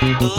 Mm-hmm.